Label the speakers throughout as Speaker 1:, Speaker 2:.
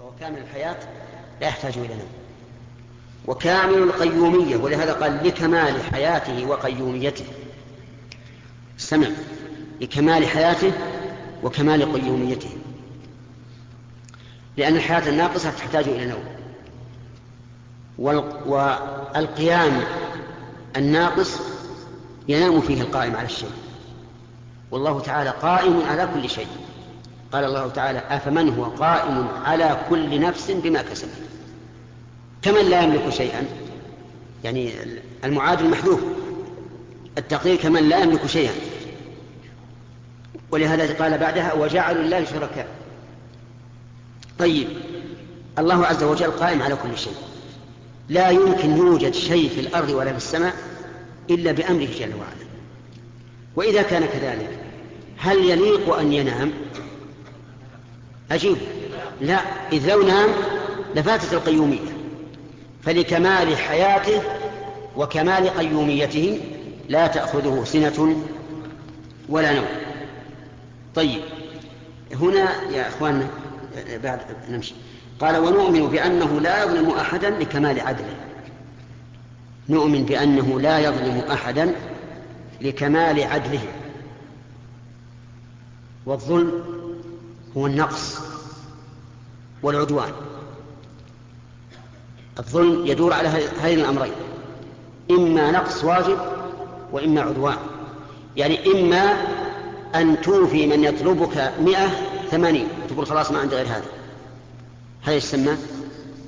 Speaker 1: وهو كامل الحياة لا يحتاج إلى نوم. وكامل القيومية ولهذا قال لكمال حياته وقيوميته. استمع. لكمال حياته وكمال قيوميته. لأن الحياة الناقصة تحتاج إلى نوم. والقيام الناقص ينام فيه القائم على الشيء. والله تعالى قائم على كل شيء. قال الله تعالى أفمن هو قائم على كل نفس بما كسبت؟ كمن لا يملك شيئا؟ يعني المعادل محذوف التقدير كمن لا يملك شيئا. ولهذا قال بعدها وجعلوا الله شركاء. طيب الله عز وجل قائم على كل شيء. لا يمكن يوجد شيء في الأرض ولا في السماء إلا بأمره جل وعلا. وإذا كان كذلك هل يليق أن ينام؟ أجيب. لا إذ لو نام لفاتت القيومية. فلكمال حياته وكمال قيوميته لا تأخذه سنة ولا نوم. طيب هنا يا أخواننا بعد نمشي. قال ونؤمن بأنه لا يظلم أحدا لكمال عدله. نؤمن بأنه لا يظلم أحدا لكمال عدله. والظلم هو النقص والعدوان. الظلم يدور على هذين الأمرين. إما نقص واجب وإما عدوان. يعني إما أن توفي من يطلبك مئة ثمانين تقول خلاص ما عندي غير هذا. هذا يسمى؟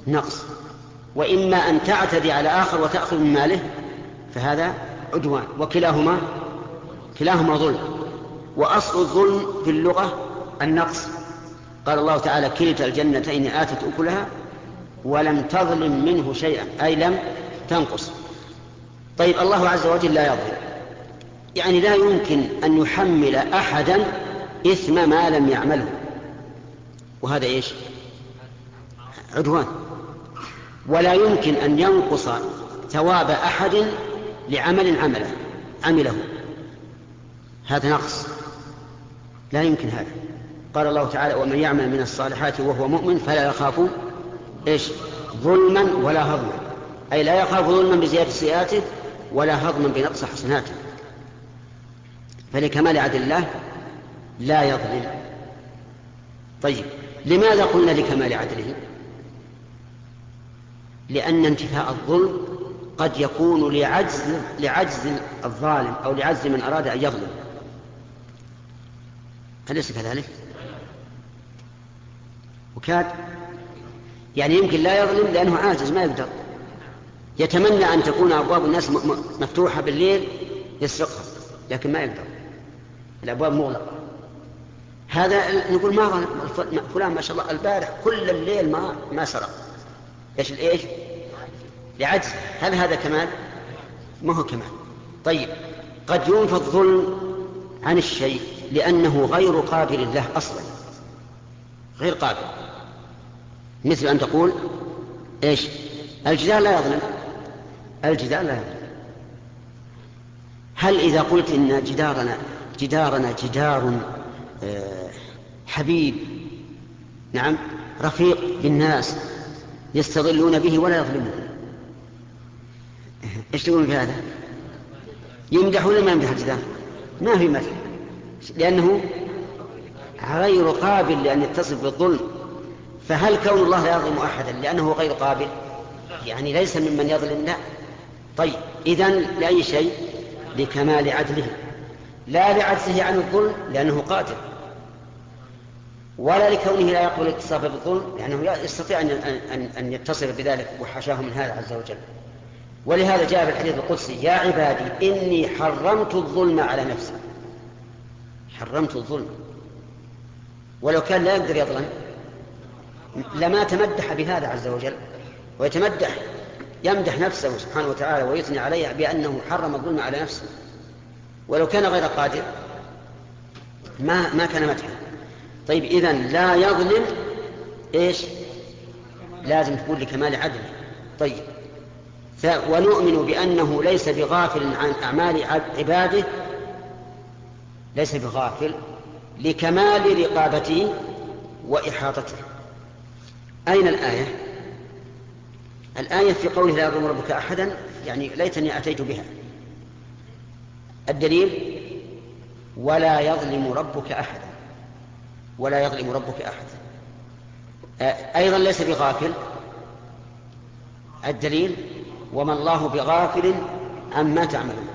Speaker 1: نقص. وإما أن تعتدي على آخر وتأخذ من ماله فهذا عدوان. وكلاهما كلاهما ظلم. وأصل الظلم في اللغة النقص. قال الله تعالى كلتا الجنتين آتت أكلها ولم تظلم منه شيئا أي لم تنقص. طيب الله عز وجل لا يظلم. يعني لا يمكن أن يحمل أحدا إثم ما لم يعمله. وهذا إيش؟ عدوان. ولا يمكن أن ينقص ثواب أحد لعمل عمله عمله. هذا نقص. لا يمكن هذا. قال الله تعالى ومن يعمل من الصالحات وهو مؤمن فلا يخاف إيش؟ ظلما ولا هضما. أي لا يخاف ظلما بزيادة سيئاته ولا هضما بنقص حسناته. فلكمال عدل الله لا يظلم طيب لماذا قلنا لكمال عدله؟ لأن انتفاء الظلم قد يكون لعجز لعجز الظالم أو لعجز من أراد أن يظلم. أليس كذلك؟ وكاد يعني يمكن لا يظلم لأنه عاجز ما يقدر. يتمنى أن تكون أبواب الناس مفتوحة بالليل يسرقها لكن ما يقدر. الأبواب مغلقة. هذا نقول ما ظلم فلان ما شاء الله البارح كل الليل ما ما سرق. إيش الايش؟ لعجز. هل هذا كمال؟ ما هو كمال. طيب قد ينفى الظلم عن الشيء لأنه غير قابل له أصلا. غير قابل. مثل أن تقول إيش؟ الجدار لا يظلم. الجدار لا يظلم. هل إذا قلت إن جدارنا جدارنا جدار آه، حبيب نعم رفيق بالناس يستظلون به ولا يظلمون إيش تقولون في هذا؟ يمدح ولا ما يمدح الجدار؟ ما في مدح لأنه غير قابل لأن يتصف بالظلم. فهل كون الله لا يظلم أحدا لأنه غير قابل؟ يعني ليس ممن يظلم لا. طيب إذا لأي شيء؟ لكمال عدله. لا لعجزه عن الظلم لأنه قادر ولا لكونه لا يقبل الاتصاف بالظلم لأنه يستطيع أن أن أن يتصف بذلك وحاشاه من هذا عز وجل. ولهذا جاء في الحديث القدسي يا عبادي إني حرمت الظلم على نفسي. حرمت الظلم. ولو كان لا يقدر يظلم لما تمدح بهذا عز وجل ويتمدح يمدح نفسه سبحانه وتعالى ويثني عليه بأنه حرم الظلم على نفسه. ولو كان غير قادر ما ما كان مدحا طيب إذا لا يظلم إيش؟ لازم تقول لكمال عدله طيب ونؤمن بأنه ليس بغافل عن أعمال عباده ليس بغافل لكمال رقابته وإحاطته. أين الآية؟ الآية في قوله لا يظلم ربك أحدا يعني ليتني أتيت بها. الدليل ولا يظلم ربك أحدا. ولا يظلم ربك أحدا. أيضا ليس بغافل. الدليل وما الله بغافل عما تعملون.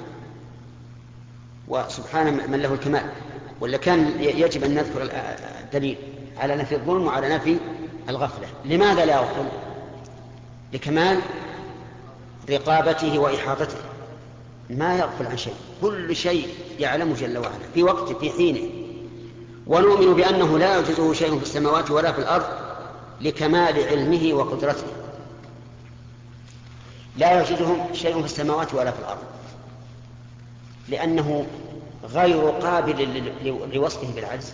Speaker 1: وسبحان من له الكمال. ولا كان يجب أن نذكر الدليل على نفي الظلم وعلى نفي الغفلة. لماذا لا يغفل لكمال رقابته وإحاطته. ما يغفل عن شيء. كل شيء يعلمه جل وعلا. في وقته في حينه ونؤمن بأنه لا يعجزه شيء في السماوات ولا في الأرض لكمال علمه وقدرته. لا يعجزه شيء في السماوات ولا في الأرض. لأنه غير قابل لوصفه بالعجز.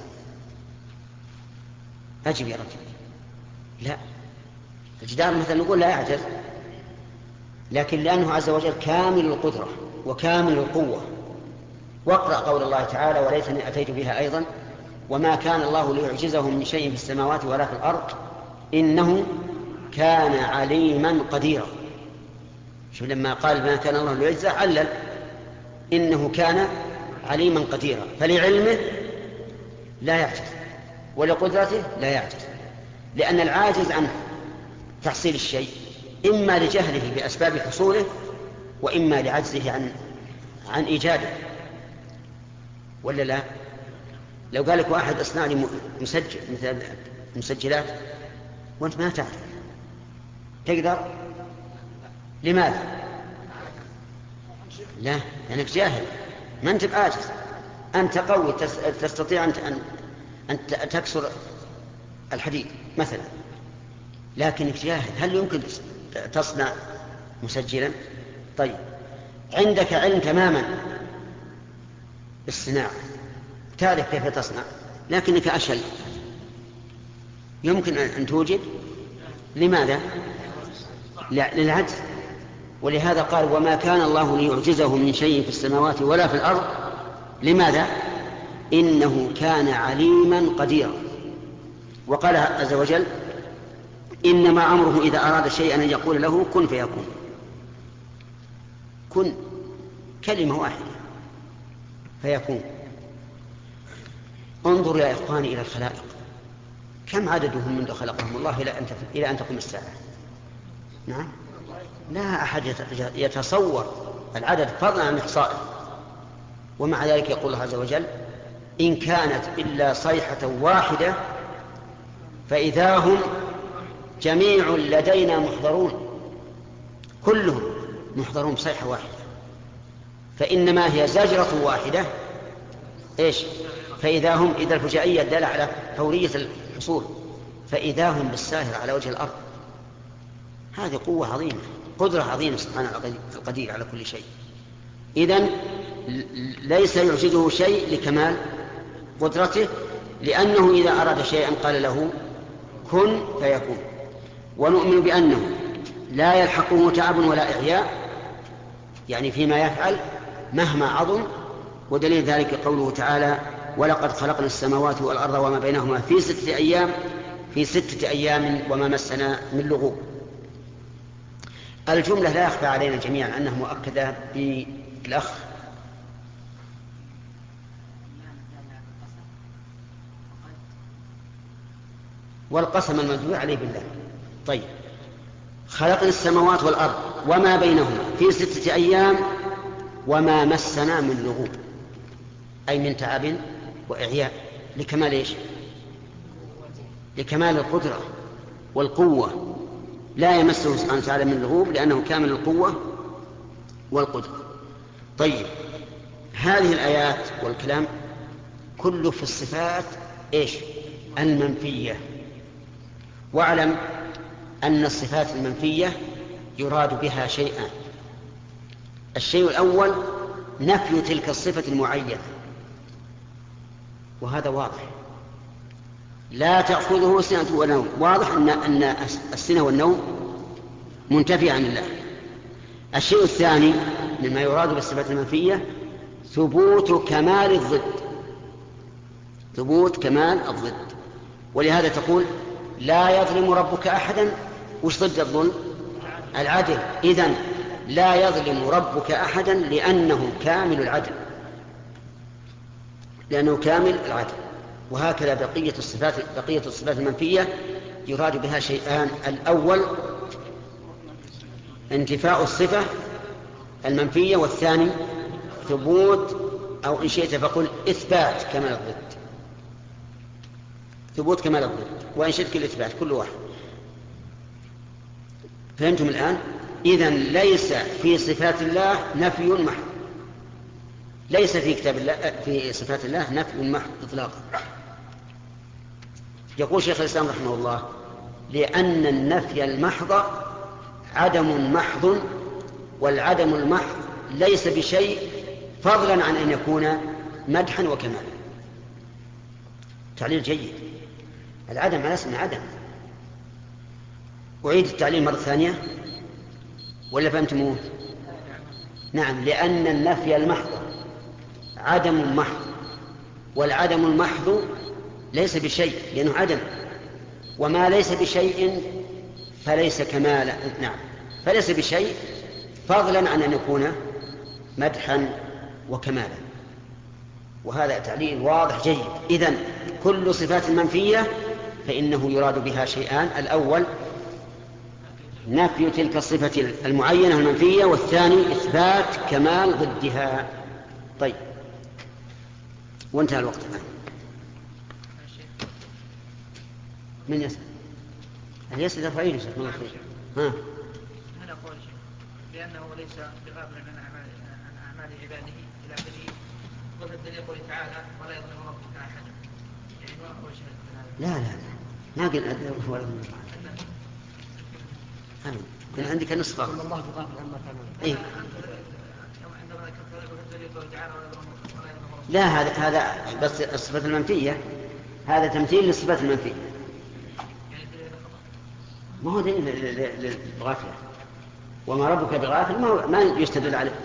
Speaker 1: أجب يا رجل. لا. الجدار مثلا نقول لا يعجز. لكن لأنه عز وجل كامل القدرة وكامل القوة. واقرأ قول الله تعالى وليتني أتيت بها أيضا وما كان الله ليعجزه من شيء في السماوات ولا في الأرض إنه كان عليما قديرا. شوف لما قال ما كان الله ليعجزه علل إنه كان عليما قديرا. فلعلمه لا يعجز. ولقدرته لا يعجز. لأن العاجز عن تحصيل الشيء إما لجهله بأسباب حصوله وإما لعجزه عن عن إيجاده. ولا لا؟ لو قال لك واحد اصنع لي مسجل مثل المسجلات وأنت ما تعرف. تقدر؟ لماذا؟ لا لأنك جاهل. ما أنت بعاجز. أنت قوي تستطيع أن أن تكسر الحديد. مثلا. لكنك جاهل هل يمكن تصنع مسجلا؟ طيب. عندك علم تماما بالصناعة تعرف كيف تصنع لكنك أشل. يمكن أن توجد؟ لماذا؟ لا للعجز. ولهذا قال وما كان الله ليعجزه من شيء في السماوات ولا في الأرض. لماذا؟ إنه كان عليما قديرا. وقال عز وجل إنما أمره إذا أراد شيئا أن يقول له كن فيكون. كن. كلمة واحدة. فيكون. انظر يا إخواني إلى الخلائق. كم عددهم منذ خلقهم الله إلى أن إلى أن تقوم الساعة؟ نعم. لا أحد يتصور العدد فضلا عن إحصائه. ومع ذلك يقول الله عز وجل إن كانت إلا صيحة واحدة فإذا هم جميع لدينا محضرون كلهم محضرون بصيحة واحدة. فإنما هي زجرة واحدة. إيش؟ فإذا هم إذا الفجائية دل على فورية الحصول فإذا هم بالساهر على وجه الأرض. هذه قوة عظيمة قدرة عظيمة سبحانه القدير على كل شيء. إذا ليس يعجزه شيء لكمال قدرته لأنه إذا أراد شيئا قال له كن فيكون. ونؤمن بأنه لا يلحقه تعب ولا إعياء يعني فيما يفعل مهما عظم. ودليل ذلك قوله تعالى ولقد خلقنا السماوات والأرض وما بينهما في ستة أيام في ستة أيام وما مسنا من لغوب. الجملة لا يخفى علينا جميعا أنها مؤكدة بالأخ والقسم المدعو عليه بالله. طيب. خلقنا السماوات والأرض وما بينهما في ستة أيام وما مسنا من لغوب. أي من تعب وإعياء. لكمال إيش؟ لكمال القدرة والقوة. لا يمسه سبحانه وتعالى من لغوب لأنه كامل القوة والقدرة. طيب. هذه الآيات والكلام كله في الصفات إيش؟ المنفية. واعلم أن الصفات المنفية يراد بها شيئان الشيء الأول نفي تلك الصفة المعينة. وهذا واضح. لا تأخذه سنة ونوم. واضح أن أن السنة والنوم منتفية عن الله. الشيء الثاني مما يراد بالصفات المنفية ثبوت كمال الضد. ثبوت كمال الضد. ولهذا تقول لا يظلم ربك أحدا. وش ضد الظلم؟ العدل. إذن لا يظلم ربك أحدا لأنه كامل العدل. لأنه كامل العدل. وهكذا بقية الصفات بقية الصفات المنفية يراد بها شيئان. الأول انتفاء الصفة المنفية والثاني ثبوت أو إن شئت فقل إثبات كمال الضد ثبوت كمال الضد وإن شئت الإثبات كل واحد. فهمتم الآن؟ إذا ليس في صفات الله نفي محض. ليس في كتاب الله في صفات الله نفي محض إطلاقا. يقول شيخ الإسلام رحمه الله لأن النفي المحض عدم محض والعدم المحض ليس بشيء فضلا عن أن يكون مدحا وكمالا. تعليل جيد. العدم على اسم عدم أعيد التعليل مرة ثانية؟ ولا فهمتموه؟ نعم لأن النفي المحض عدم محض والعدم المحض ليس بشيء لأنه عدم. وما ليس بشيء فليس كمالا. نعم فليس بشيء فضلا عن أن يكون مدحا وكمالا. وهذا تعليل واضح جيد. إذن كل صفات منفية فإنه يراد بها شيئان. الأول نفي تلك الصفة المعينة المنفية والثاني إثبات كمال ضدها. طيب. وانتهى الوقت الآن. من يسأل؟ هل يسأل رفعين يا شيخ؟ الله خير ها.
Speaker 2: هنا قول لأنه ليس بغافل عن أعمال عباده إلى آخره وفي الدليل قوله تعالى ولا يظلم ربك أحدا. يعني ما هو
Speaker 1: لا لا لا. ما قلنا ولا يظلم أبدا كان عندك نسخة.
Speaker 3: الله عما
Speaker 2: ربك
Speaker 1: لا هذا هذا بس الصفة المنفية. هذا تمثيل للصفات المنفية. ما هو دليل للغافلة. وما ربك بغافل ما, هو ما يستدل عليه.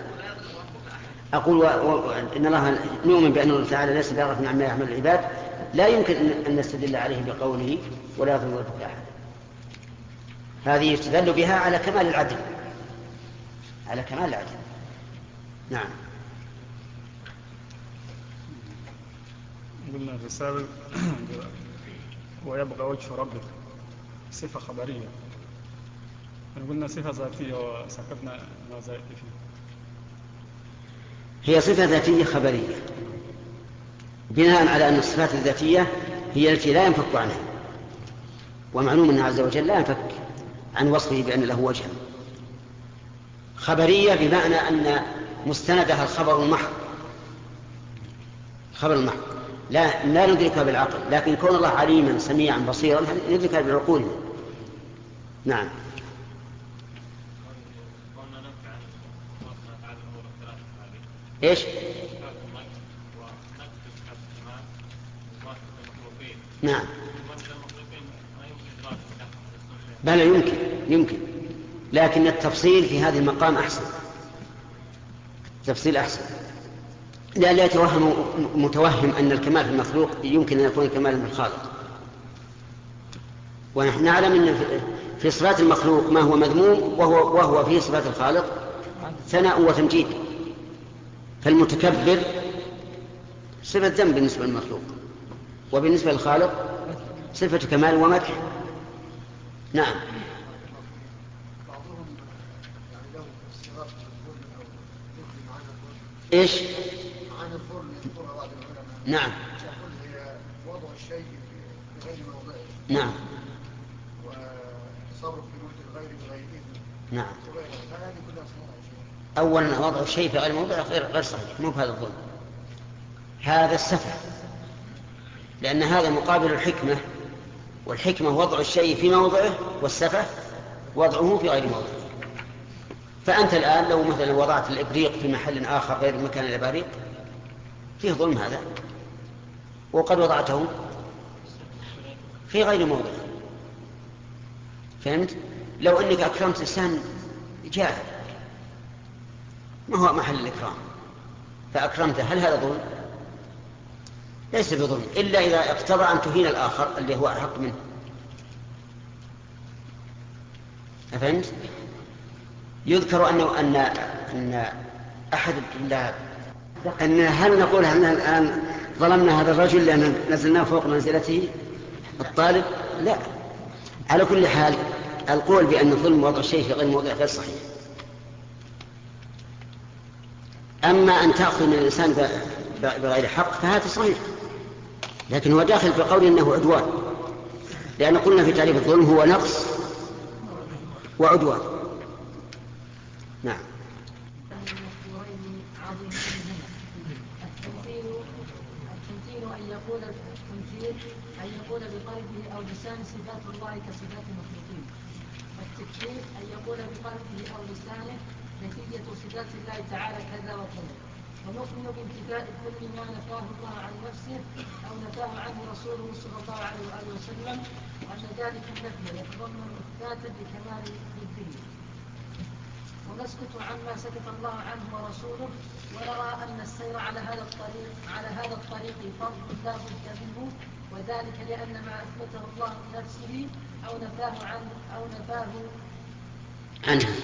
Speaker 1: أقول و... و... إن الله نؤمن بأن الله تعالى ليس بغافل عما يعمل العباد. لا يمكن أن- نستدل عليه بقوله ولا يظلم ربك أحد. هذه يستدل بها على كمال العدل. على كمال العدل. نعم.
Speaker 4: قلنا في السابق ويبقى وجه ربك صفة خبرية. قلنا صفة ذاتية وسكتنا ما زائد فيه
Speaker 1: هي صفة ذاتية خبرية. بناء على أن الصفات الذاتية هي التي لا ينفك عنها ومعلوم أنه عز وجل لا ينفك عن وصفه بأن له وجها خبرية بمعنى أن مستندها الخبر المحض خبر المحض لا لا ندركها بالعقل لكن كون الله عليما سميعا بصيرا ندركها بعقولنا نعم
Speaker 5: قلنا نفي عن الله تعالى الأمور الثلاثه هذه
Speaker 1: إيش؟
Speaker 5: صفات الملك ونفي صفات الكمال وصفات المخلوقين
Speaker 1: نعم. بلى يمكن يمكن. لكن التفصيل في هذا المقام أحسن. تفصيل أحسن. لئلا يتوهم متوهم أن الكمال في المخلوق يمكن أن يكون كمالا في الخالق ونحن نعلم أن في صفات المخلوق ما هو مذموم وهو, وهو في صفات الخالق ثناء وتمجيد. فالمتكبر صفة ذنب بالنسبة للمخلوق. وبالنسبة للخالق صفة كمال ومدح. نعم.
Speaker 3: إيش؟ معاني الظلم يذكرها بعض العلماء
Speaker 1: نعم.
Speaker 3: وضع الشيء في غير موضعه
Speaker 1: نعم.
Speaker 3: وتصرف في ملك الغير بغير اذن
Speaker 1: نعم.
Speaker 3: فهذه كلها
Speaker 1: اولا وضع الشيء في غير موضعه غير غير صحيح مو بهذا الظلم. هذا السفه. لأن هذا مقابل الحكمة والحكمة وضع الشيء في موضعه والسفه وضعه في غير موضعه فأنت الآن لو مثلا وضعت الإبريق في محل آخر غير مكان الاباريق فيه ظلم هذا. وقد وضعته في غير موضعه فهمت؟ لو أنك أكرمت إنسان جاهل ما هو محل الإكرام؟ فأكرمته هل هذا ظلم؟ ليس بظلم إلا إذا اقتضى أن تهين الآخر اللي هو أحق منه. أفهمت؟ يذكر أنه أن أن أحد الطلاب أن هل نقول أن الآن ظلمنا هذا الرجل لأن نزلناه فوق منزلته؟ الطالب؟ لا. على كل حال القول بأن الظلم وضع الشيء في غير موضع غير صحيح. أما أن تأخذ من الإنسان بغير حق فهذا صحيح. لكن هو داخل في قول إنه عدوان. لأن قلنا في تعريف الظلم هو نقص وعدوان. نعم.
Speaker 6: يقول التمثيل أن يقول بقلبه أو لسانه صفات الله كصفات المخلوقين. والتكفير أن يقول بقلبه أو لسانه نتيجة صفات الله تعالى كذا وكذا. ونؤمن بامتثال كل ما نفاه الله عن نفسه أو نفاه عنه رسوله صلى الله عليه وآله وسلم وأن ذلك النفي يتضمن إثباتا لكمال ضده ونسكت عما سكت الله عنه ورسوله ونرى أن السير على هذا الطريق على هذا الطريق فرض لا بد منه وذلك لأن ما أثبته الله لنفسه أو نفاه عنه أو نفاه
Speaker 1: عنها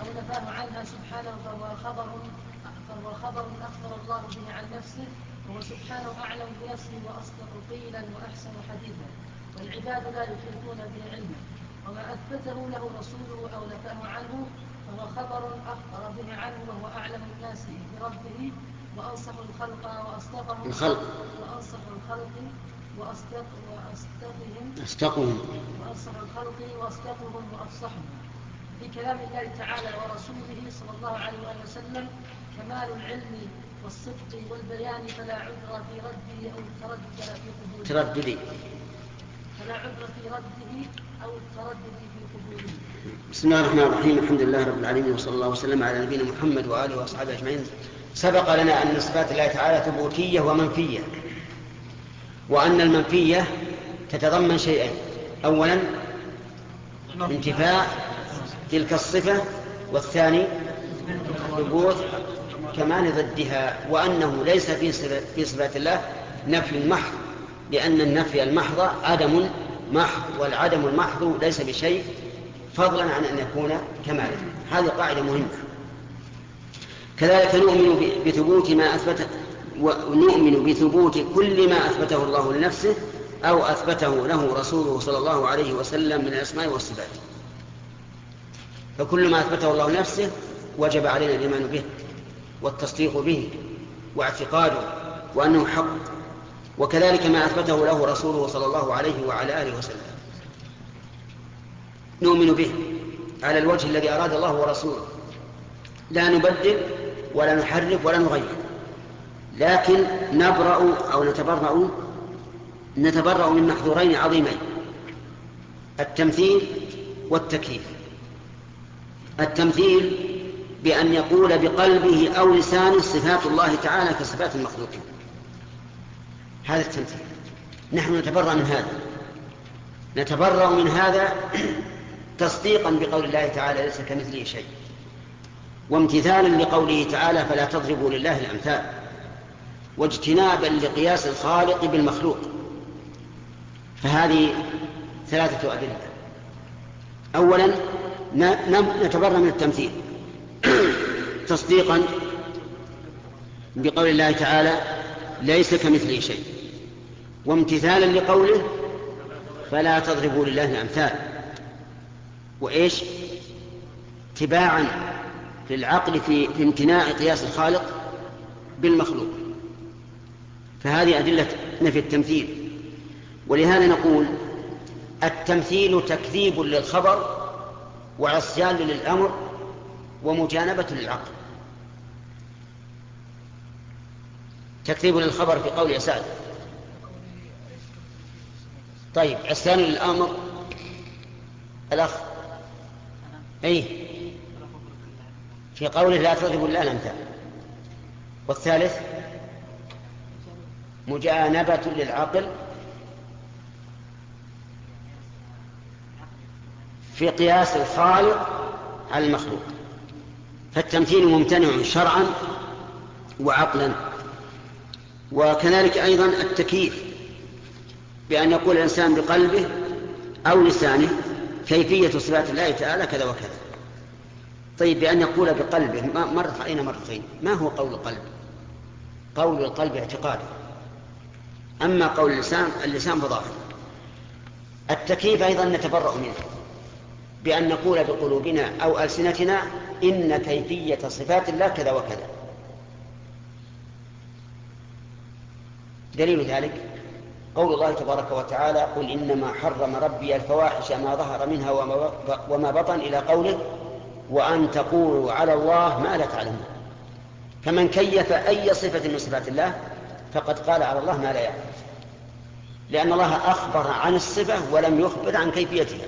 Speaker 6: أو نفاه عنها سبحانه فهو خبر فهو خبر أخبر الله به عن نفسه وهو سبحانه أعلم بنفسه وأصدق قيلا وأحسن حديثا. والعباد لا يحيطون به علما وما أثبته له رسوله أو نفاه عنه فهو خبر أخبر به عنه وهو أعلم الناس بربه وأنصح الخلق وأصدقهم
Speaker 1: الخلق.
Speaker 6: وأنصح الخلق وأصدق وأصدقهم
Speaker 1: أصدقهم.
Speaker 6: وأنصح الخلق وأصدقهم وأفصحهم. في كلام الله تعالى ورسوله صلى الله عليه وسلم كمال العلم والصدق والبيان فلا عذر في رده أو التردد في قبوله.
Speaker 1: ترددي.
Speaker 6: فلا عذر في رده أو التردد في قبوله.
Speaker 1: بسم الله الرحمن الرحيم. الحمد لله رب العالمين وصلى الله وسلم على نبينا محمد وآله وأصحابه أجمعين. سبق لنا أن صفات الله تعالى ثبوتية ومنفية وأن المنفية تتضمن شيئين. أولا انتفاء تلك الصفة والثاني ثبوت كمال ضدها وأنه ليس في صفات الله نفي محض لأن النفي المحض عدم محض والعدم المحض ليس بشيء فضلا عن أن يكون كمالا هذه قاعدة مهمة. كذلك نؤمن بثبوت ما أثبت ونؤمن بثبوت كل ما أثبته الله لنفسه أو أثبته له رسوله صلى الله عليه وسلم من الأسماء والصفات. فكل ما أثبته الله لنفسه وجب علينا الإيمان به. والتصديق به واعتقاده وأنه حق وكذلك ما أثبته له رسوله صلى الله عليه وعلى آله وسلم. نؤمن به على الوجه الذي أراد الله ورسوله. لا نبدل ولا نحرف ولا نغير. لكن نبرأ أو نتبرأ نتبرأ من محظورين عظيمين. التمثيل والتكييف التمثيل بأن يقول بقلبه أو لسانه صفات الله تعالى كصفات المخلوقين هذا التمثيل. نحن نتبرأ من هذا. نتبرأ من هذا تصديقا بقول الله تعالى ليس كمثله شيء. وامتثالا لقوله تعالى فلا تضربوا لله الأمثال. واجتنابا لقياس الخالق بالمخلوق. فهذه ثلاثة أدلة. أولا نتبرأ من التمثيل. تصديقا بقول الله تعالى ليس كمثله شيء. وامتثالا لقوله فلا تضربوا لله الأمثال. وإيش؟ تباعا للعقل في في امتناع قياس الخالق بالمخلوق. فهذه أدلة نفي التمثيل. ولهذا نقول التمثيل تكذيب للخبر وعصيان للأمر ومجانبة للعقل. تكذيب للخبر في قول سعد طيب عصيان للأمر الأخ أي في قوله لا تضربوا الله الأمثال والثالث مجانبة للعقل في قياس الخالق على المخلوق. فالتمثيل ممتنع شرعا وعقلا. وكذلك أيضا التكييف بأن يقول الإنسان بقلبه أو لسانه كيفية صفات الله تعالى كذا وكذا. طيب بأن يقول بقلبه مرت علينا مرتين؟ ما هو قول القلب؟ قول القلب اعتقاده. أما قول اللسان اللسان فظاهر التكييف أيضا نتبرأ منه بأن نقول بقلوبنا أو ألسنتنا إن كيفية صفات الله كذا وكذا. دليل ذلك قول الله تبارك وتعالى قل إنما حرم ربي الفواحش ما ظهر منها وما- بطن إلى قوله وأن تقولوا على الله ما لا تعلمون. فمن كيف أي صفة من صفات الله فقد قال على الله ما لا يعلم. لأن الله أخبر عن الصفة ولم يخبر عن كيفيتها.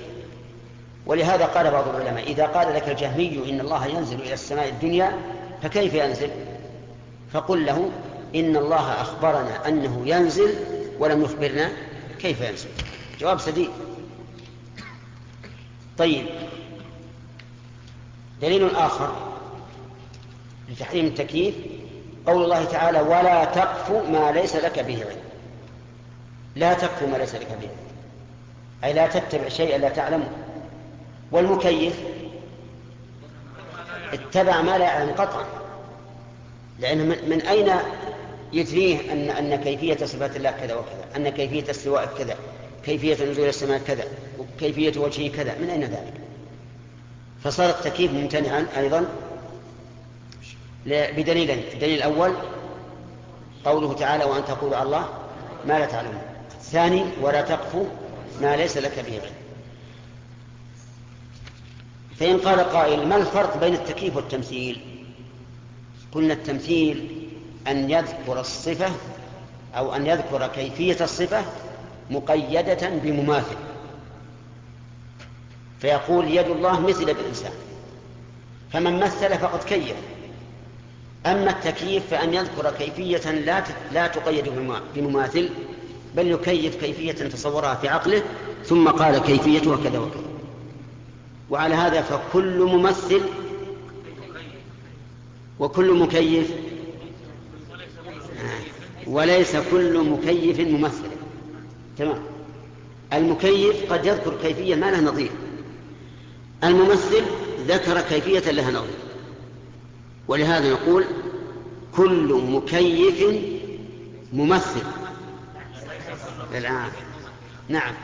Speaker 1: ولهذا قال بعض العلماء إذا قال لك الجهمي إن الله ينزل إلى السماء الدنيا فكيف ينزل؟ فقل له إن الله أخبرنا أنه ينزل ولم يخبرنا كيف ينزل. جواب سديد. طيب. دليل آخر لتحريم التكييف. قول الله تعالى ولا تقف ما ليس لك به علم. لا تقف ما ليس لك به. علم أي لا تتبع شيئا لا تعلمه. والمكيف اتبع ما لا يعلم قطعا. لأنه من, من أين يدريه أن أن كيفية صفات الله كذا وكذا أن كيفية استواء كذا كيفية نزول السماء كذا وكيفية وجهه كذا من أين ذلك؟ فصار التكييف ممتنعا أيضا. بدليلين. الدليل الأول قوله تعالى وأن تقولوا على الله ما لا تعلمون. الثاني ولا تقف ما ليس لك به علم. فإن قال قائل ما الفرق بين التكييف والتمثيل؟ قلنا التمثيل أن يذكر الصفة أو أن يذكر كيفية الصفة مقيدة بمماثل. فيقول يد الله مثل بالإنسان. فمن مثل فقد كيف. أما التكييف فأن يذكر كيفية لا لا تقيد بمما- بمماثل بل يكيف كيفية تصورها في عقله ثم قال كيفيتها كذا وكذا. وعلى هذا فكل ممثل وكل مكيف وليس كل مكيف ممثل. تمام. المكيف قد يذكر كيفية ما لها نظير. الممثل ذكر كيفية لها نظير. ولهذا نقول كل مكيف ممثل. الآن نعم.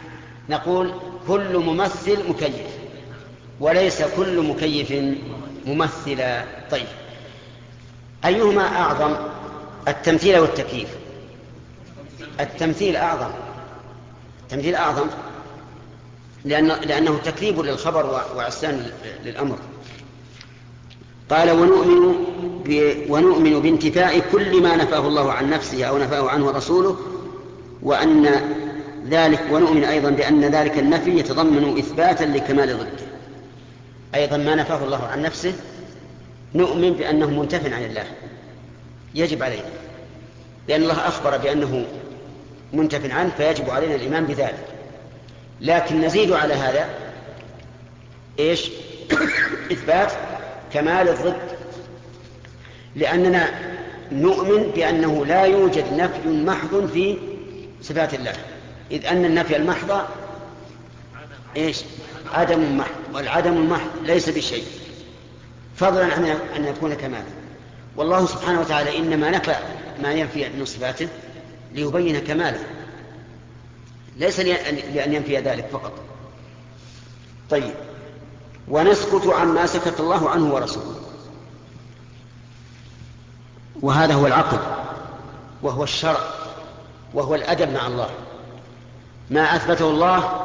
Speaker 1: نقول كل ممثل مكيف. وليس كل مكيف ممثلا طيب. أيهما أعظم التمثيل أو التكييف التمثيل أعظم. التمثيل أعظم لأن لأنه تكذيب للخبر و- وعصيان للأمر. قال ونؤمن ب... ونؤمن بانتفاء كل ما نفاه الله عن نفسه أو نفاه عنه رسوله وأن ذلك ونؤمن أيضا بأن ذلك النفي يتضمن إثباتا لكمال ضده. أيضا ما نفاه الله عن نفسه نؤمن بأنه منتف عن الله. يجب علينا. لأن الله أخبر بأنه منتف عنه فيجب علينا الإيمان بذلك. لكن نزيد على هذا إيش؟ إثبات كمال الضد. لأننا نؤمن بأنه لا يوجد نفي محض في صفات الله. إذ أن النفي المحض إيش؟ عدم محض والعدم المحض ليس بشيء. فضلا عن أن يكون كمالا والله سبحانه وتعالى إنما نفى ما ينفي من صفاته. ليبين كماله. ليس لأن ينفي ذلك فقط. طيب. ونسكت عما سكت الله عنه ورسوله. وهذا هو العقل. وهو الشرع. وهو الأدب مع الله. ما أثبته الله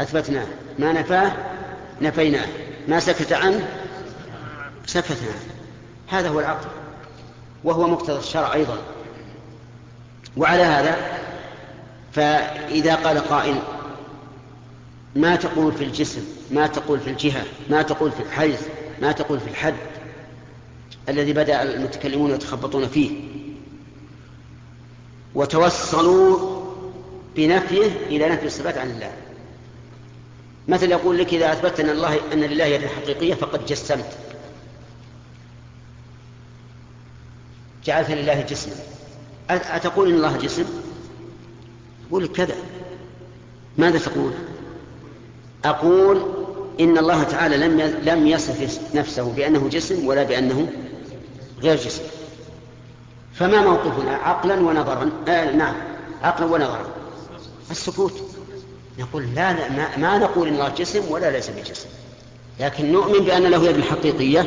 Speaker 1: أثبتناه. ما نفاه نفيناه. ما سكت عنه سكتنا هذا هو العقل. وهو مقتضى الشرع أيضا. وعلى هذا فإذا قال قائل ما تقول في الجسم ما تقول في الجهة ما تقول في الحيز ما تقول في الحد الذي بدأ المتكلمون يتخبطون فيه وتوصلوا بنفيه إلى نفي الصفات عن الله. مثل يقول لك إذا أثبت أن, الله أن لله يد حقيقية فقد جسمت. جعلت لله جسما. أتقول إن الله جسم؟ أقول كذا. ماذا تقول؟ أقول إن الله تعالى لم لم يصف نفسه بأنه جسم ولا بأنه غير جسم. فما موقفنا عقلا ونظرا. آه نعم. عقلا ونظرا. السكوت. نقول لا, لا ما, ما نقول إن الله جسم ولا ليس بجسم. لكن نؤمن بأن له يد حقيقية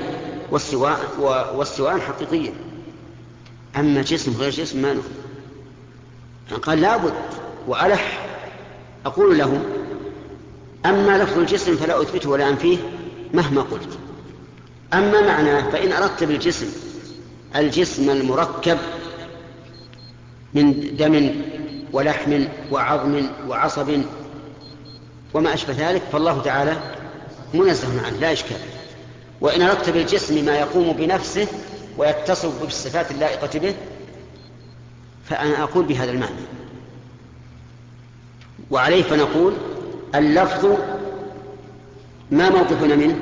Speaker 1: واستواء واستواء حقيقيا أما جسم غير جسم ما نؤمن يعني قال لابد وألح أقول له أما لفظ الجسم فلا أثبته ولا انفيه مهما قلت. أما معناه فإن أردت بالجسم الجسم المركب من دم ولحم وعظم وعصب وما أشبه ذلك فالله تعالى منزه عنه لا إشكال. وإن أردت بالجسم ما يقوم بنفسه ويتصف بالصفات اللائقة به فأنا أقول بهذا المعنى. وعليه فنقول اللفظ ما موقفنا منه؟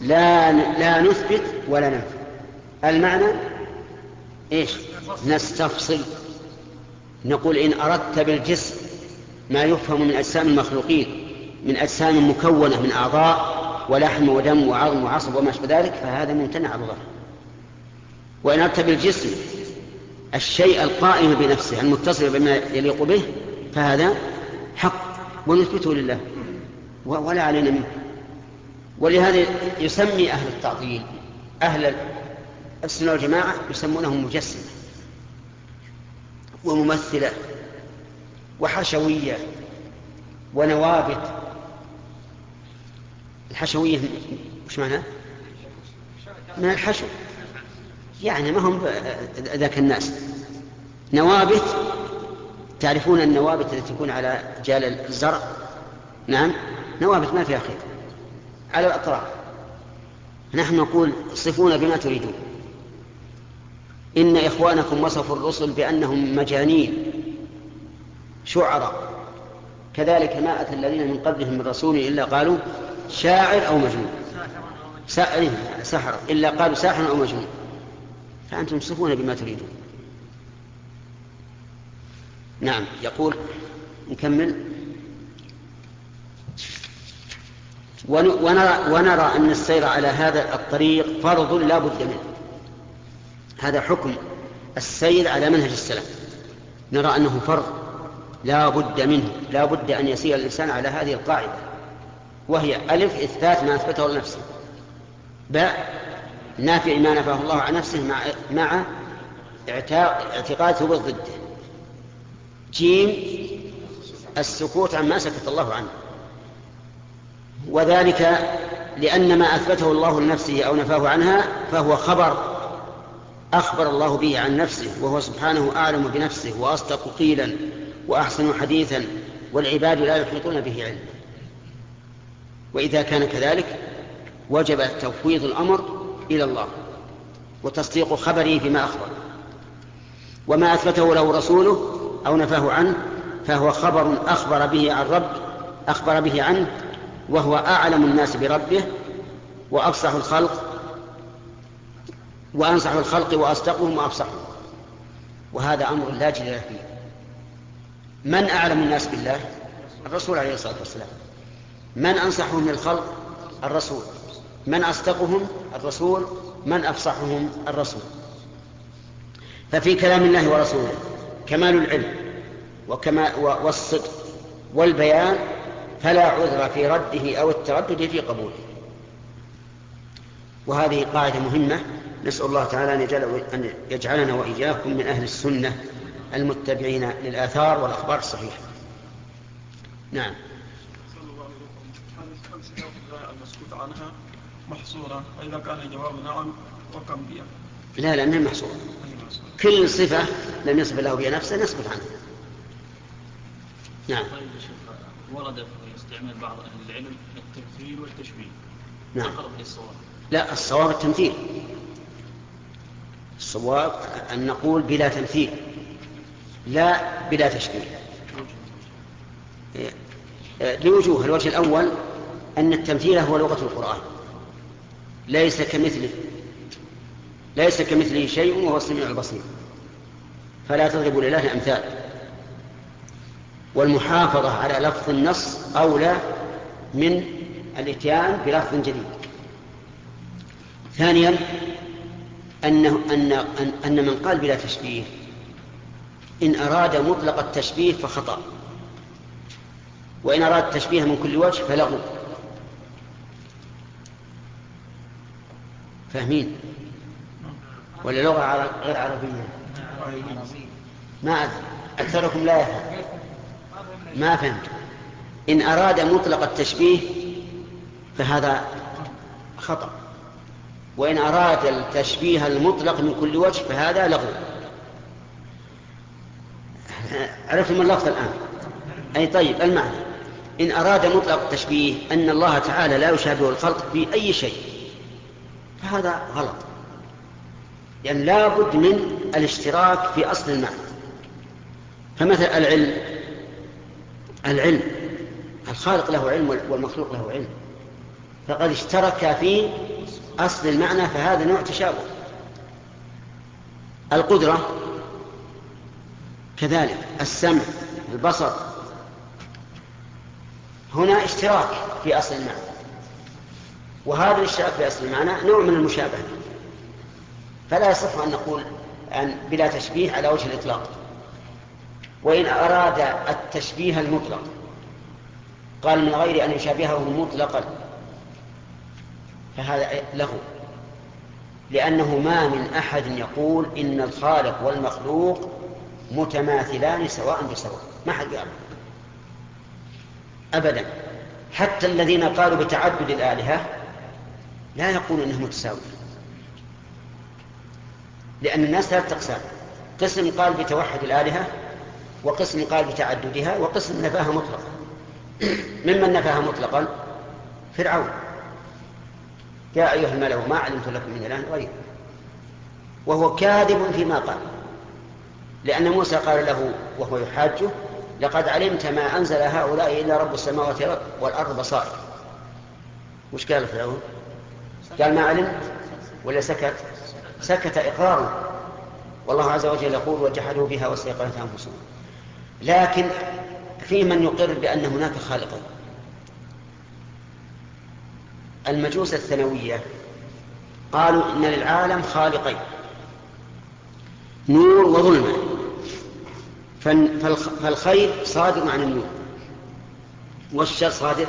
Speaker 1: لا لا نثبت ولا ننفي. المعنى إيش؟ نستفصل. نقول إن أردت بالجسم ما يفهم من أجسام المخلوقين من أجسام مكونة من أعضاء ولحم ودم وعظم وعصب وما أشبه ذلك فهذا ممتنع على الله وإن أردت بالجسم الشيء القائم بنفسه المتصل بما يليق به فهذا حق ونثبته لله. ولا علينا منه. ولهذا يسمي أهل التعطيل أهل السنة والجماعة يسمونهم مجسمة وممثلة وحشوية ونوابت. الحشوية وش معنى؟ من الحشو. يعني ما هم ذاك الناس. نوابت تعرفون النوابت التي تكون على جال الزرع؟ نعم. نوابت ما فيها خير. على الأطراف. نحن نقول صفونا بما تريدون. إن إخوانكم وصفوا الرسل بأنهم مجانين شعراء. كذلك ما أتى الذين من قبلهم من رسول إلا قالوا شاعر أو مجنون. سحر إلا قالوا ساحر أو مجنون. فأنتم تصفون بما تريدون. نعم يقول نكمل. ونرى, ونرى أن السير على هذا الطريق فرض لا بد منه. هذا حكم السير على منهج السلف. نرى أنه فرض لا بد منه لا بد أن يسير الإنسان على هذه القاعدة. وهي ألف إثبات ما أثبته لنفسه. باء نافع ما نفاه الله عن نفسه مع مع اعتقاد جيم السكوت عما سكت الله عنه. وذلك لأن ما أثبته الله لنفسه أو نفاه عنها فهو خبر أخبر الله به عن نفسه وهو سبحانه أعلم بنفسه وأصدق قيلا وأحسن حديثا والعباد لا يحيطون به علما وإذا كان كذلك وجب تفويض الأمر إلى الله وتصديق خبره بما أخبر. وما أثبته له رسوله أو نفاه عنه فهو خبر أخبر به عن رب أخبر به عنه وهو أعلم الناس بربه وأفصح الخلق وأنصح الخلق وأصدقهم وأفصحهم. وهذا أمر لا جدال فيه. من أعلم الناس بالله؟ الرسول عليه الصلاة والسلام. من أنصحهم للخلق الرسول. من أصدقهم الرسول من أفصحهم الرسول. ففي كلام الله ورسوله كمال العلم وكما والصدق والبيان فلا عذر في رده أو التردد في قبوله. وهذه قاعدة مهمة نسأل الله تعالى أن, يجعل أن يجعلنا وإياكم من أهل السنة المتبعين للآثار والأخبار الصحيحة. نعم.
Speaker 4: عنها. محصورة؟ فإذا كان الجواب نعم وكم بها
Speaker 1: لا لا من محصورة. كل صفة لم يصف الله بها نفسه نسكت عنها. نعم.
Speaker 5: طيب يا شيخ ورد في استعمال بعض أهل العلم التمثيل والتشبيه.
Speaker 1: نعم.
Speaker 5: أقرب للصواب
Speaker 1: لا الصواب التمثيل. الصواب أن نقول بلا تمثيل لا بلا تشبيه. لوجوه الوجه الأول أن التمثيل هو لغة القرآن. ليس كمثله. ليس كمثله شيء وهو السميع البصير. فلا تضربوا لله أمثال. والمحافظة على لفظ النص أولى من الإتيان بلفظ جديد. ثانيا أنه أن أن, أن من قال بلا تشبيه إن أراد مطلق التشبيه فخطأ. وإن أراد التشبيه من كل وجه فلغو. فاهمين؟ ولا لغة غير عربية؟ ما أدري. أكثركم لا يفهم. ما فهمت. إن أراد مطلق التشبيه فهذا خطأ. وإن أراد التشبيه المطلق من كل وجه فهذا لغو. عرفتم اللفظ الآن؟ أي طيب المعنى. إن أراد مطلق التشبيه أن الله تعالى لا يشابه الخلق في أي شيء. فهذا غلط. لأن يعني لا بد من الاشتراك في أصل المعنى. فمثل العلم العلم الخالق له علم والمخلوق له علم. فقد اشترك في أصل المعنى فهذا نوع تشابه. القدرة كذلك السمع البصر. هنا اشتراك في أصل المعنى. وهذا الاشتراك في أصل المعنى نوع من المشابهة. فلا يصح أن نقول أن بلا تشبيه على وجه الإطلاق. وإن أراد التشبيه المطلق قال من غير أن يشابهه مطلقا فهذا له لأنه ما من أحد يقول إن الخالق والمخلوق متماثلان سواء بسواء. ما حد يعلم أبدا. حتى الذين قالوا بتعدد الآلهة لا يقولون أنهم متساويون لأن الناس ثلاثة أقسام. قسم قال بتوحد الآلهة وقسم قال بتعددها وقسم نفاها مطلقا. ممن نفاها مطلقا؟ فرعون. يا أيها الملأ ما علمت لكم من إله غيره. وهو كاذب فيما قال. لأن موسى قال له وهو يحاجه لقد علمت ما أنزل هؤلاء إلا رب السماوات والأرض بصائر. وش قال فرعون؟ قال ما علمت ولا سكت؟ سكت إقرارا. والله عز وجل يقول وجحدوا بها واستيقنت أنفسهم. لكن في من يقر بأن هناك خالقين المجوس الثانوية قالوا إن للعالم خالقين. نور وظلمة. فالخير صادر عن النور. والشر صادر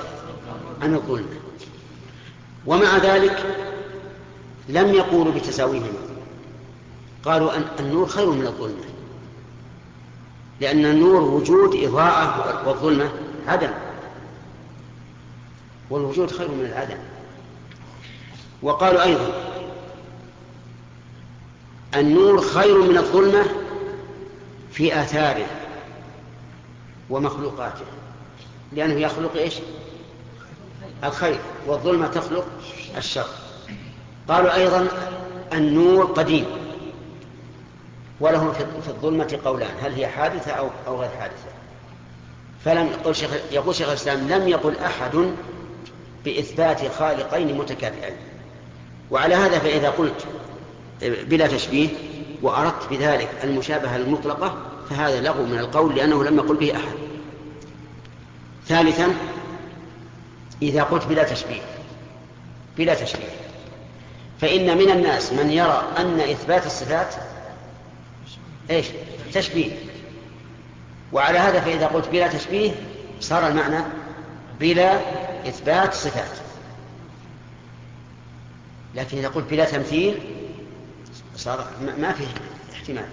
Speaker 1: عن الظلمة. ومع ذلك لم يقولوا بتساويهما. قالوا أن النور خير من الظلمة. لأن النور وجود إضاءة والظلمة عدم. والوجود خير من العدم. وقالوا أيضا النور خير من الظلمة في آثاره ومخلوقاته. لأنه يخلق إيش؟ الخير والظلمة تخلق الشر. قالوا أيضا النور قديم وله في الظلمة قولان هل هي حادثة أو, أو غير حادثة؟ فلم يقول شيخ يقول شيخ الإسلام لم يقل أحد بإثبات خالقين متكافئين. وعلى هذا فإذا قلت بلا تشبيه وأردت بذلك المشابهة المطلقة فهذا لغو من القول لأنه لم يقل به أحد. ثالثا إذا قلت بلا تشبيه بلا تشبيه. فإن من الناس من يرى أن إثبات الصفات إيش؟ تشبيه. وعلى هذا فإذا قلت بلا تشبيه صار المعنى بلا إثبات صفات. لكن إذا قلت بلا تمثيل صار ما فيه احتمال.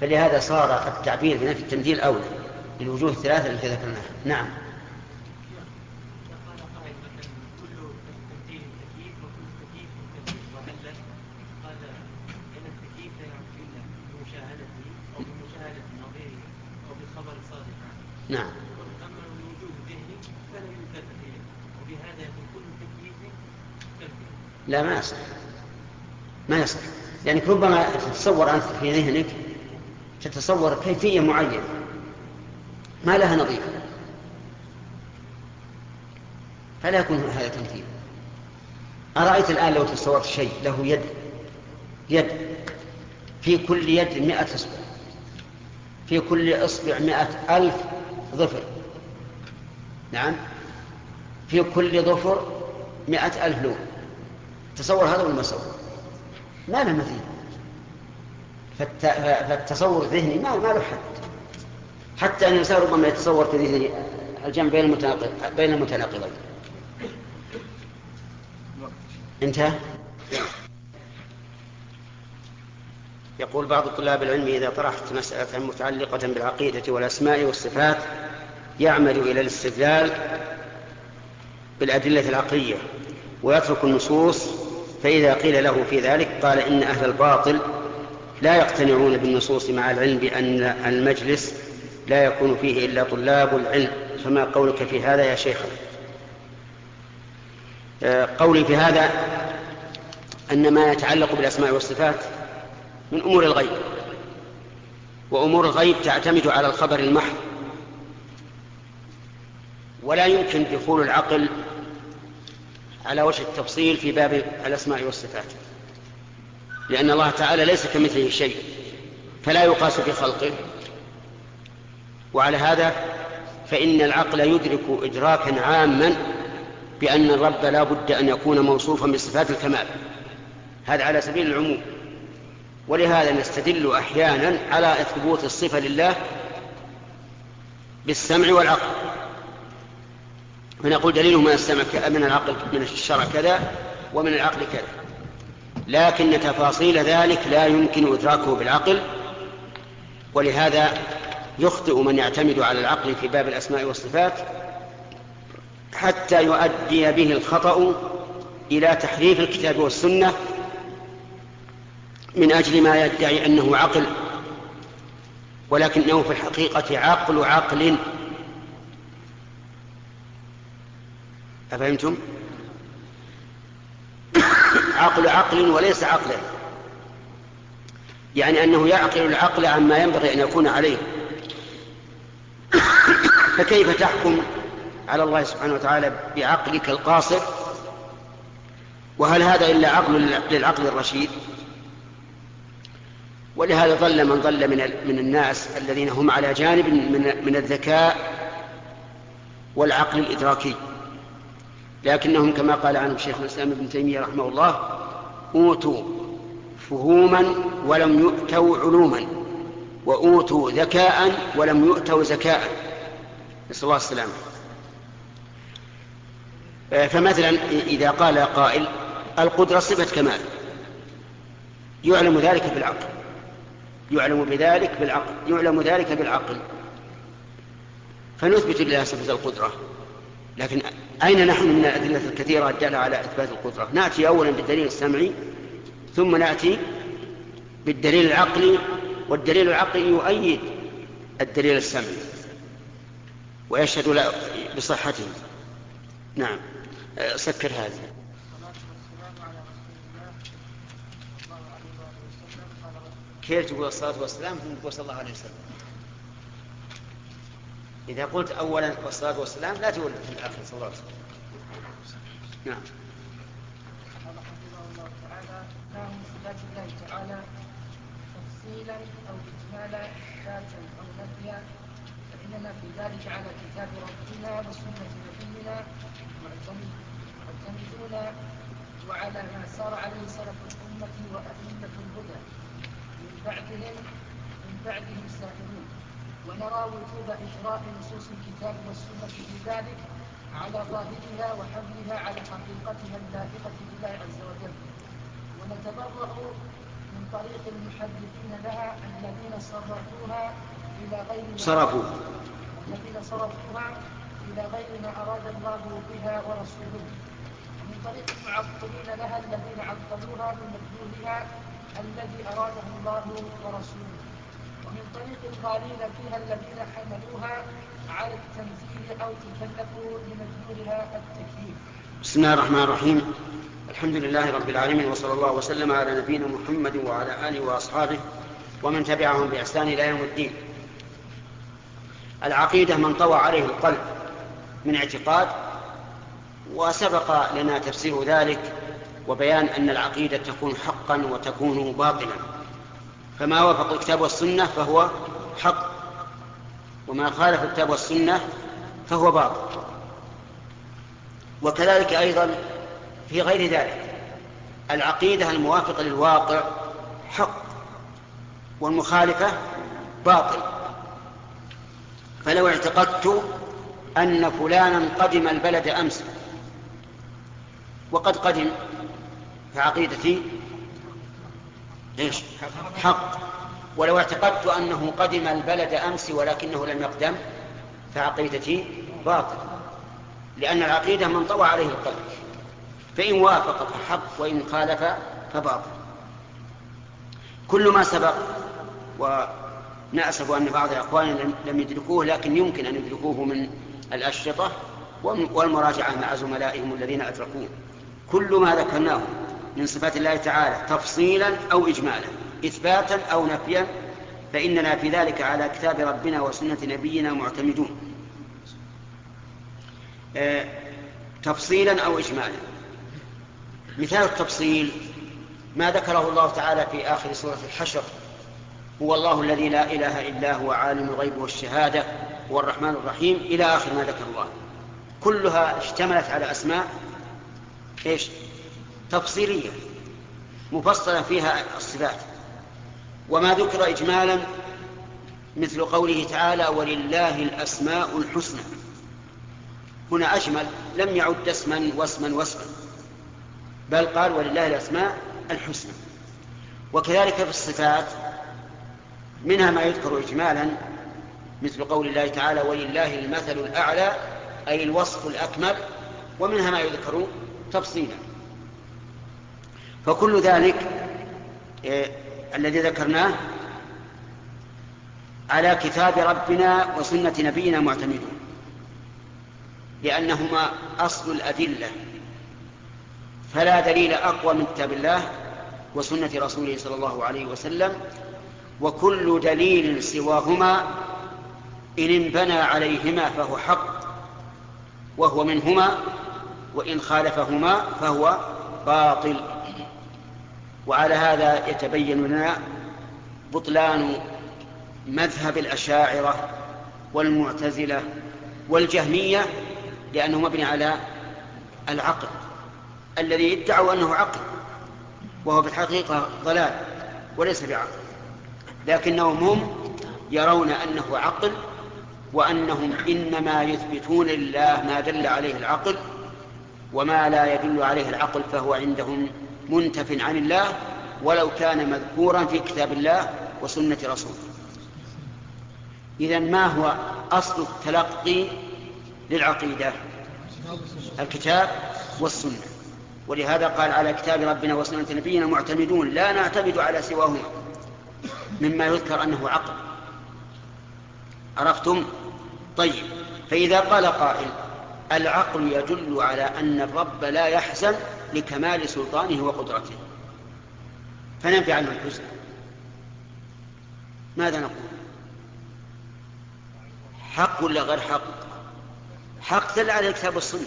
Speaker 1: فلهذا صار التعبير بنفي التمثيل أولى للوجوه الثلاثة التي ذكرناها. نعم
Speaker 2: قال قائل مثلا كل تمثيل تكييف وكل تكييف تكييف وعلا قال ان التكييف لا يعرف الا بمشاهدته أو بمشاهده نظيره أو بالخبر الصادق عنه
Speaker 1: نعم
Speaker 2: اما الوجود الذهني فلا يلتفت اليه وبهذا يكون كل تكييف تمثيل
Speaker 1: لا ما يصح. ما يصح. لأنك ربما تتصور أنت في ذهنك تتصور كيفية معينة. ما لها نظير. فلا يكون هذا تمثيل. أرأيت الآن لو تصورت شيء له يد. يد. في كل يد مئة إصبع. في كل إصبع مئة ألف ظفر. نعم. في كل ظفر مئة ألف لون. تصور هذا ولا ما تصور؟ ما له مثيل فالت... فالتصور الذهني ما ما له حد. حتى أن الإنسان ربما يتصور في ذهنه الجمع بين المتناقض بين المتناقضين. انتهى يقول بعض طلاب العلم إذا طرحت مسألة متعلقة بالعقيدة والأسماء والصفات يعمل إلى الاستدلال بالأدلة العقلية ويترك النصوص فإذا قيل له في ذلك قال إن أهل الباطل لا يقتنعون بالنصوص مع العلم بأن المجلس لا يكون فيه إلا طلاب العلم. فما قولك في هذا يا شيخ؟ آه، قولي في هذا أن ما يتعلق بالأسماء والصفات من أمور الغيب وأمور الغيب تعتمد على الخبر المحض. ولا يمكن دخول العقل على وجه التفصيل في باب الأسماء والصفات. لأن الله تعالى ليس كمثله شيء فلا يقاس في خلقه. وعلى هذا فإن العقل يدرك إدراكا عاما بأن الرب لا بد أن يكون موصوفا بصفات الكمال. هذا على سبيل العموم. ولهذا نستدل أحيانا على ثبوت الصفة لله بالسمع والعقل. فنقول دليله من السمع من العقل من الشرع كذا ومن العقل كذا. لكن تفاصيل ذلك لا يمكن إدراكه بالعقل ولهذا يخطئ من يعتمد على العقل في باب الأسماء والصفات حتى يؤدي به الخطأ إلى تحريف الكتاب والسنة من أجل ما يدعي أنه عقل ولكنه في الحقيقة عقل عقل أفهمتم؟ عقل عقل وليس عقلا. يعني أنه يعقل العقل عما ينبغي أن يكون عليه. فكيف تحكم على الله سبحانه وتعالى بعقلك القاصر؟ وهل هذا إلا عقل للعقل الرشيد؟ ولهذا ضل من ضل من, من الناس الذين هم على جانب من, من الذكاء والعقل الإدراكي. لكنهم كما قال عنهم شيخ الإسلام ابن تيمية رحمه الله أوتوا فهوما ولم يؤتوا علوما وأوتوا ذكاء ولم يؤتوا زكاء. نسأل الله السلامة. آه، فمثلا إذا قال قائل القدرة صفة كمال. يعلم ذلك بالعقل. يعلم بذلك بالعقل. يعلم ذلك بالعقل. فنثبت لله صفة القدرة. لكن أين نحن من الأدلة الكثيرة الدالة على إثبات القدرة؟ نأتي أولا بالدليل السمعي ثم نأتي بالدليل العقلي والدليل العقلي يؤيد الدليل السمعي ويشهد بصحته. نعم. سكر هذا. كيف تقول الصلاة والسلام؟ ثم تقول صلى الله عليه وسلم. إذا قلت أولا والصلاة والسلام لا تقول في الآخر صلى الله عليه وسلم. نعم.
Speaker 6: قال حفظه الله تعالى ما من صفات الله تعالى تفصيلا أو اجمالا ذاتا أو نفيا فاننا في ذلك على كتاب ربنا وسنه نبينا معتمدون وعلى ما سار عليه سلف الأمة وأئمة الهدى من بعدهم من بعدهم سائرون ونرى وجوب اجراء نصوص الكتاب والسنة في ذلك على ظاهرها وحملها على حقيقتها اللائقة بالله عز وجل. ونتبرأ من طريق المحدثين لها الذين صرفوها إلى غير
Speaker 1: صرفوا
Speaker 6: الذين صرفوها إلى غير ما أراد الله بها ورسوله. ومن طريق المعطلين لها الذين عطلوها من مدلولها الذي أراده الله ورسوله. ومن طريق الغالين فيها الذين حملوها على التمثيل أو تكلفوا لمدلولها التكليف.
Speaker 1: بسم الله الرحمن الرحيم. الحمد لله رب العالمين وصلى الله وسلم على نبينا محمد وعلى آله وأصحابه ومن تبعهم بإحسان إلى يوم الدين. العقيدة من طوى عليه القلب من اعتقاد وسبق لنا تفسير ذلك وبيان أن العقيدة تكون حقا وتكون باطلا. فما وافق الكتاب والسنة فهو حق وما خالف الكتاب والسنة فهو باطل. وكذلك أيضا في غير ذلك العقيدة الموافقة للواقع حق والمخالفة باطل. فلو اعتقدت أن فلانا قدم البلد أمس وقد قدم فعقيدتي إيش؟ حق. ولو اعتقدت أنه قدم البلد أمس ولكنه لم يقدم فعقيدتي باطل لأن العقيدة من طوى عليه القلب فإن وافق فحق وإن خالف فباطل. كل ما سبق ونأسف أن بعض إخواننا لم يدركوه لكن يمكن أن يدركوه من الأشرطة والمراجعة مع زملائهم الذين أدركوه. كل ما ذكرناه من صفات الله تعالى تفصيلا أو إجمالا إثباتا أو نفيا فإننا في ذلك على كتاب ربنا وسنة نبينا معتمدون. آه، تفصيلا أو إجمالا. مثال التفصيل ما ذكره الله تعالى في آخر سورة الحشر؟ هو الله الذي لا إله إلا هو عالم الغيب والشهادة هو الرحمن الرحيم إلى آخر ما ذكر الله. كلها اشتملت على أسماء إيش؟ تفصيلية مفصلة فيها الصفات. وما ذكر إجمالا مثل قوله تعالى ولله الأسماء الحسنى هنا أجمل لم يعد اسما واسما واسما بل قال ولله الأسماء الحسنى وكذلك في الصفات منها ما يذكر إجمالا مثل قول الله تعالى ولله المثل الأعلى أي الوصف الأكمل ومنها ما يذكر تفصيلا. فكل ذلك إيه الذي ذكرناه على كتاب ربنا وسنة نبينا معتمدون لأنهما أصل الأدلة فلا دليل أقوى من كتاب الله وسنة رسوله صلى الله عليه وسلم وكل دليل سواهما إن انبنى عليهما فهو حق وهو منهما وإن خالفهما فهو باطل. وعلى هذا يتبين لنا بطلان مذهب الأشاعرة والمعتزلة والجهمية لأنه مبني على العقل الذي ادعوا أنه عقل وهو في الحقيقة ضلال وليس بعقل لكنهم هم يرون أنه عقل وأنهم إنما يثبتون لله ما دل عليه العقل وما لا يدل عليه العقل فهو عندهم منتف عن الله ولو كان مذكورا في كتاب الله وسنة رسوله. إذا ما هو أصل التلقي للعقيدة؟ الكتاب والسنة. ولهذا قال على كتاب ربنا وسنة نبينا معتمدون لا نعتمد على سواهما. مما يذكر أنه عقل. عرفتم؟ طيب. فإذا قال قائل العقل يدل على أن الرب لا يحزن لكمال سلطانه وقدرته. فننفي عنه الحزن. ماذا نقول؟ حق ولا غير حق؟ حق دل عليه الكتاب والسنة.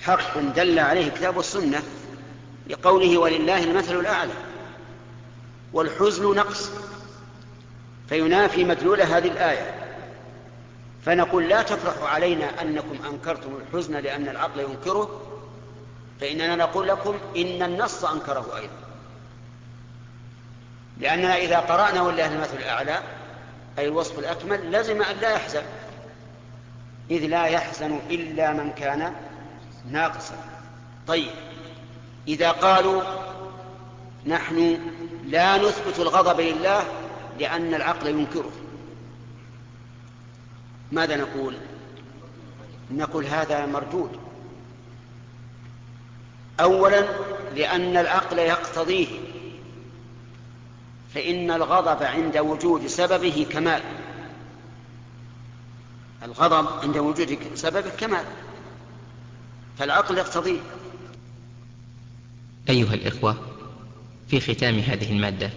Speaker 1: حق دل عليه الكتاب والسنة لقوله ولله المثل الأعلى. والحزن نقص. فينافي مدلول هذه الآية. فنقول لا تفرحوا علينا أنكم أنكرتم الحزن لأن العقل ينكره فإننا نقول لكم إن النص أنكره أيضا. لأننا إذا قرأنا ولله المثل الأعلى أي الوصف الأكمل لزم أن لا يحزن. إذ لا يحزن إلا من كان ناقصا. طيب إذا قالوا نحن لا نثبت الغضب لله لأن العقل ينكره ماذا نقول؟ نقول هذا مردود. اولا لأن العقل يقتضيه. فإن الغضب عند وجود سببه كمال. الغضب عند وجود سببه كمال. فالعقل يقتضيه.
Speaker 7: أيها الإخوة في ختام هذه المادة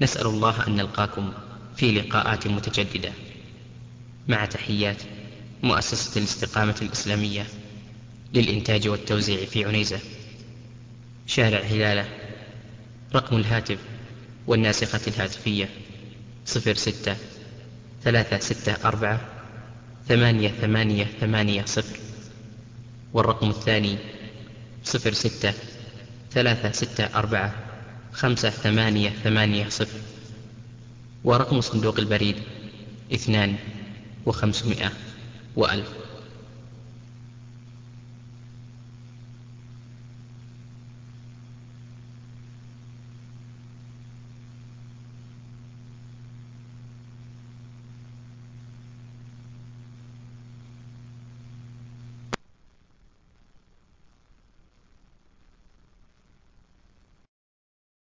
Speaker 7: نسأل الله أن نلقاكم في لقاءات متجددة. مع تحيات مؤسسة الاستقامة الإسلامية للإنتاج والتوزيع في عنيزة. شارع هلالة رقم الهاتف والناسخة الهاتفية صفر ستة ثلاثة ستة أربعة ثمانية ثمانية ثمانية صفر والرقم الثاني صفر ستة ثلاثة ستة أربعة خمسة ثمانية ثمانية صفر. ورقم صندوق البريد اثنان وخمسمائة وألف.